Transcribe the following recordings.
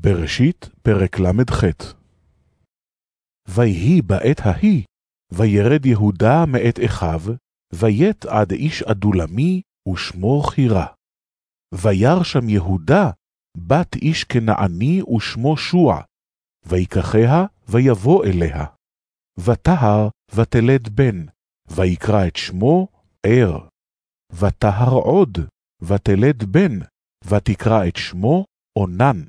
בראשית, פרק ל"ח. ויהי בעת ההיא, וירד יהודה מאת אחיו, ויט עד איש אדולמי, ושמו חירה. וירא שם יהודה, בת איש כנעני, ושמו שוע, ויקחיה, ויבוא אליה. וטהר, ותלד בן, ויקרא את שמו ער. וטהר עוד, ותלד בן, ותקרא את שמו אונן.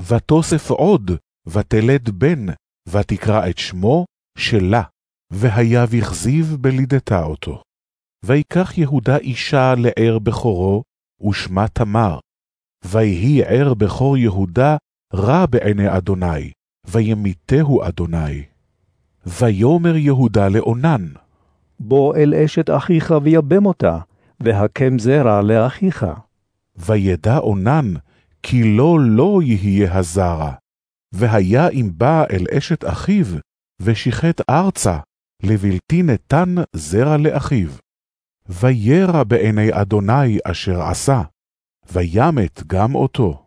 ותוסף עוד, ותלד בן, ותקרא את שמו שלה, והיה בכזיב בלידתה אותו. ויקח יהודה אישה לער בכורו, ושמה תמר. ויהי ער בכור יהודה רע בעיני אדוני, וימיתהו אדוני. ויאמר יהודה לאונן, בוא אל אשת אחיך ויבם אותה, והקם זרע לאחיך. וידע אונן, כי לא לו יהיה הזרע. והיה אם בא אל אשת אחיו, ושיחת ארצה, לבלתי נתן זרע לאחיו. וירא בעיני אדוני אשר עשה, וימת גם אותו.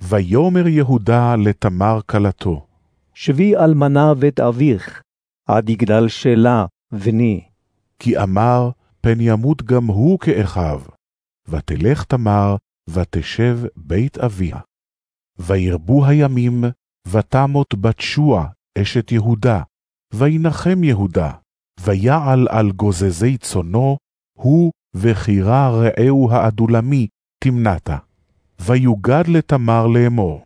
ויאמר יהודה לתמר כלתו, שבי אלמנה בית אביך, עד יגדל שלה, בני. כי אמר, פן ימות גם הוא כאחיו. ותלך תמר, ותשב בית אביה. וירבו הימים, ותמות בת שוע, אשת יהודה, וינחם יהודה, ויעל על גוזזי צונו, הוא וחירה רעהו האדולמי, תמנתה. ויוגד לתמר לאמור,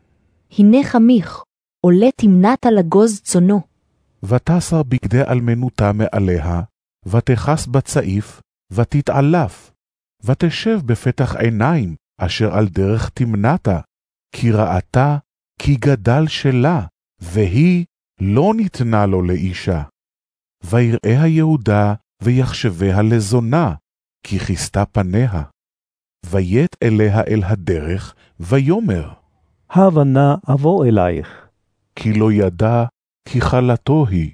הנה חמיך, עולה תמנת לגוז צונו. ותסר בגדי אלמנותה מעליה, ותכס בצעיף, ותתעלף, ותשב בפתח עיניים, אשר על דרך תמנתה, כי ראתה כי גדל שלה, והיא לא ניתנה לו לאישה. ויראה היהודה, ויחשביה לזונה, כי כיסתה פניה. ויט אליה אל הדרך, ויאמר, הבה נא אבוא אלייך. כי לא ידע כי חלתו היא.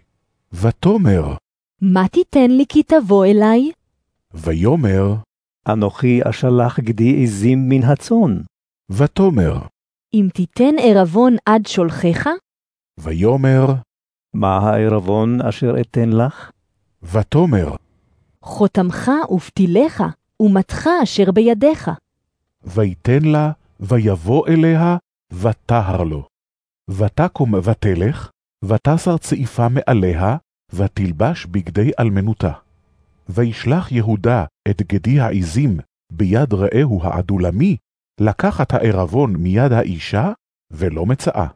ותאמר, מה תיתן לי כי תבוא אלי? ויאמר, אנוכי אשלח גדי עזים מן הצאן. ותאמר, אם תיתן ערבון עד שולחיך? ויאמר, מה הערבון אשר אתן לך? ותאמר, חותמך ופתילך, ומתך אשר בידיך. ויתן לה, ויבוא אליה, ותהר לו. ותקום ותלך, ותסר צעיפה מעליה, ותלבש בגדי אלמנותה. וישלח יהודה את גדי העזים ביד רעהו האדולמי, לקחת הערבון מיד האישה, ולא מצאה.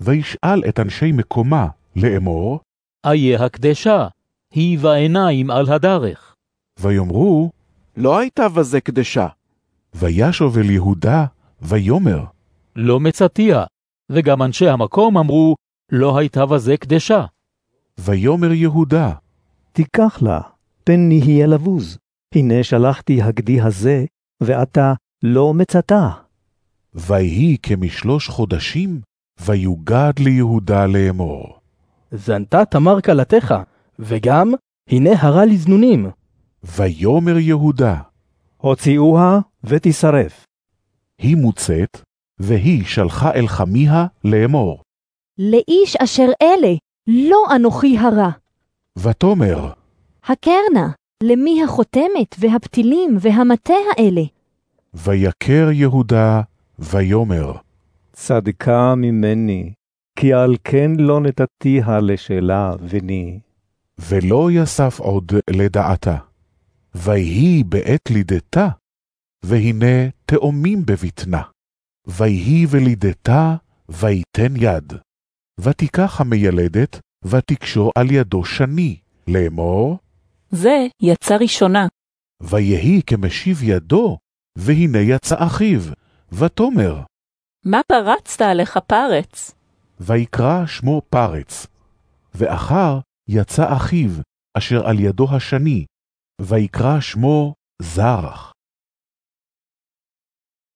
וישאל את אנשי מקומה, לאמור, איה הקדשה, היא בעיניים על הדרך. ויאמרו, לא הייתה בזה קדשה. וישוב אל יהודה, ויאמר, לא מצאתיה, וגם אנשי המקום אמרו, לא הייתה בזה קדשה. ויאמר יהודה, תיקח לה, פן נהיה לבוז. הנה שלחתי הגדי הזה, ואתה לא מצאתה. ויהי כמשלוש חודשים, ויוגד ליהודה לאמור. זנתה תמר כלתך, וגם, הנה הרע לזנונים. ויאמר יהודה, הוציאוה ותשרף. היא מוצאת, והיא שלחה אל חמיה לאמור. לאיש אשר אלה, לא אנוכי הרע. ותאמר, הכרנה, למי החותמת והפתילים והמטה האלה? ויכר יהודה, ויאמר, צדקה ממני, כי על כן לא נתתיה לשלה בני. ולא יסף עוד לדעתה. ויהי בעת לידתה, והנה תאומים בבטנה. ויהי ולידתה, ויתן יד. ותיקח המיילדת, ותקשור על ידו שני, לאמור, זה יצא ראשונה. ויהי כמשיב ידו, והנה יצא אחיו, ותאמר, מה פרצת עליך פרץ? ויקרא שמו פרץ. ואחר יצא אחיו, אשר על ידו השני, ויקרא שמו זרח.